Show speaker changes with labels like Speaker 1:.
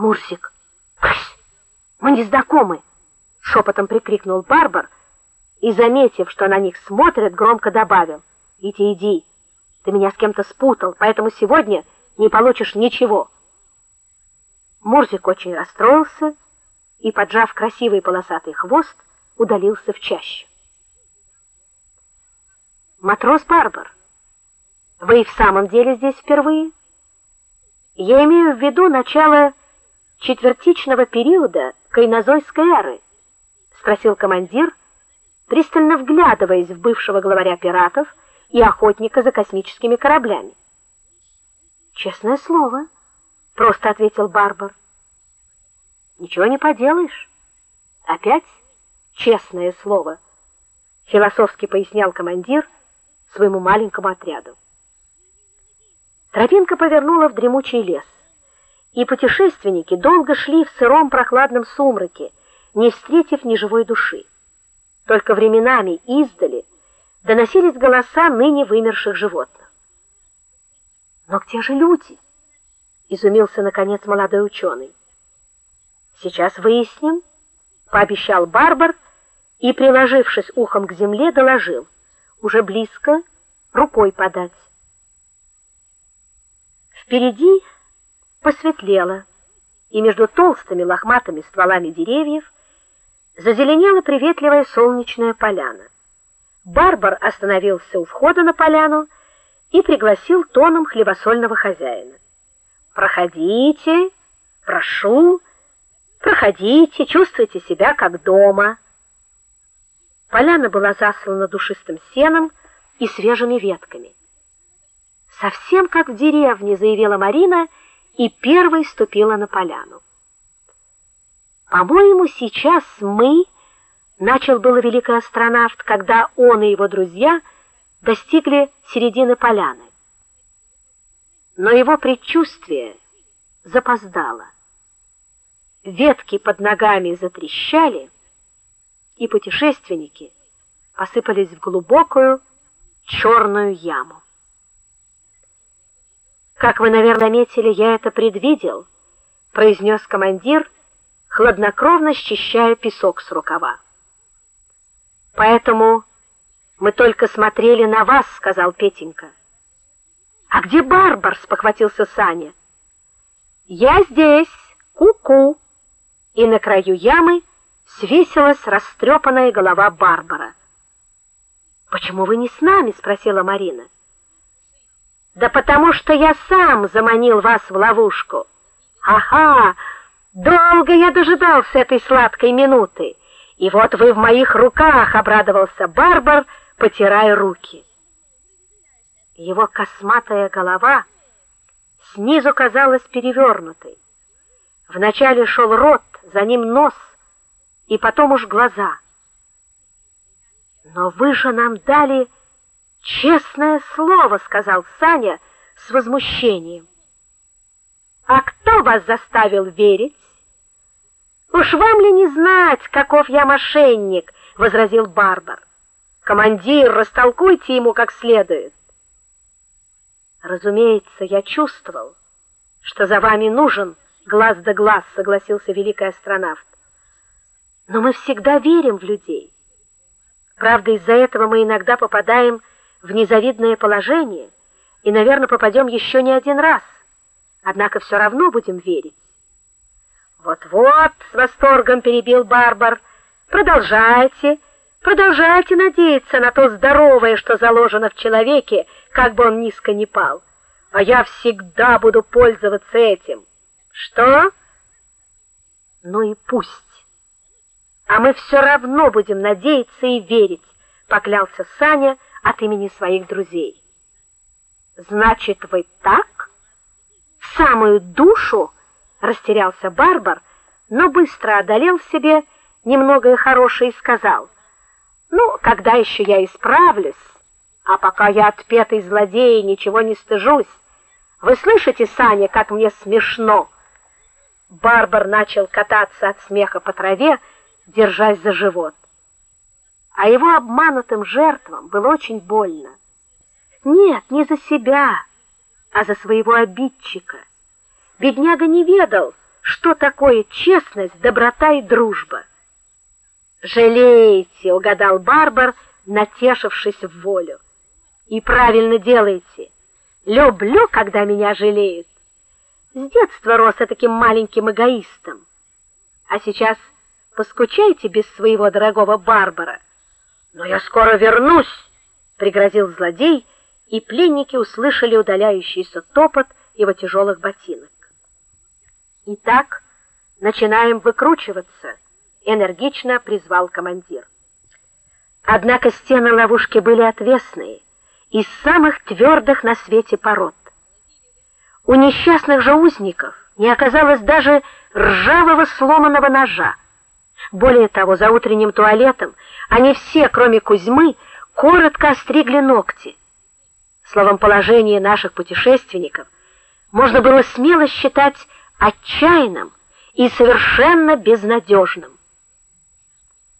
Speaker 1: Мурсик. Мы не знакомы, шепотом прикрикнул Барбар и, заметив, что на них смотрят, громко добавил: "Иди, иди. Ты меня с кем-то спутал, поэтому сегодня не получишь ничего". Мурзик очень расстроился и, поджав красивый полосатый хвост, удалился в чащу. Матрос Барбар, вы и в самом деле здесь впервые? Я имею в виду начало четвертичного периода кайнозойской эры, спросил командир, пристально вглядываясь в бывшего главаря пиратов и охотника за космическими кораблями. Честное слово, просто ответил Барбар. Ничего не поделаешь. Опять честное слово, философски пояснял командир своему маленькому отряду. Тропинка повернула в дремучий лес, и путешественники долго шли в сыром прохладном сумраке, не встретив ни живой души. Только временами издали доносились голоса ныне вымерших животных. Но где же люди? изумился наконец молодой ученый. Сейчас выясним, пообещал Барбар и, приложившись ухом к земле, доложил: уже близко, рукой подать. Впереди посветлело, и между толстыми лохматыми стволами деревьев зазеленела приветливая солнечная поляна. Барбар остановился у входа на поляну и пригласил тоном хлебосольного хозяина. Проходите, прошу, проходите, чувствуйте себя как дома. Поляна была заслана душистым сеном и свежими ветками. Совсем как в деревне, заявила Марина и первой ступила на поляну. По-моему, сейчас мы начал было великий астронавт, когда он и его друзья достигли середины поляны. Но его предчувствие запоздало. Ветки под ногами затрещали, и путешественники посыпались в глубокую черную яму. Как вы, наверное, заметили, я это предвидел, произнес командир, хладнокровно счищая песок с рукава. Поэтому мы только смотрели на вас, сказал Петенька. А где Барбар? спохватился Саня. Я здесь. Ку-ку. И на краю ямы свесилась растрепанная голова Барбара. Почему вы не с нами? спросила Марина. Да потому что я сам заманил вас в ловушку. Ага, долго я дожидался этой сладкой минуты. И вот вы в моих руках, обрадовался Барбар, потирая руки. Его косматая голова снизу казалась перевернутой. Вначале шел рот, за ним нос, и потом уж глаза. Но вы же нам дали Честное слово, сказал Саня с возмущением. А кто вас заставил верить? Уж вам ли не знать, каков я мошенник, возразил Барбар. Командир, растолкуйте ему как следует. Разумеется, я чувствовал, что за вами нужен глаз да глаз, согласился великий астронавт. Но мы всегда верим в людей. Правда, из-за этого мы иногда попадаем в незавидное положение и, наверное, попадем еще не один раз. Однако все равно будем верить. Вот-вот, с восторгом перебил Барбар. Продолжайте, продолжайте надеяться на то здоровое, что заложено в человеке, как бы он низко ни пал. А я всегда буду пользоваться этим. Что? Ну и пусть. А мы все равно будем надеяться и верить, поклялся Саня от имени своих друзей. Значит, вы так в самую душу растерялся Барбар, но быстро одолел в себе немногое хорошее и сказал: "Ну, когда еще я исправлюсь, а пока я отпетый злодей, ничего не стыжусь. Вы слышите, Саня, как мне смешно?" Барбар начал кататься от смеха по траве, держась за живот а его обманутым жертвам было очень больно. Нет, не за себя, а за своего обидчика. Бедняга не ведал, что такое честность, доброта и дружба. Жалеете, угадал Барбар, натешившись в волю. И правильно делаете. Люблю, когда меня жалеют. С детства рос я таким маленьким эгоистом. А сейчас поскучайте без своего дорогого Барбара. Но я скоро вернусь, пригрозил злодей, и пленники услышали удаляющийся топот его тяжелых ботинок. Итак, начинаем выкручиваться, энергично призвал командир. Однако стены ловушки были отвесные, из самых твердых на свете пород. У несчастных же узников не оказалось даже ржавого сломанного ножа. Более того, за утренним туалетом они все, кроме Кузьмы, коротко остригли ногти. Словом, положение наших путешественников можно было смело считать отчаянным и совершенно безнадежным.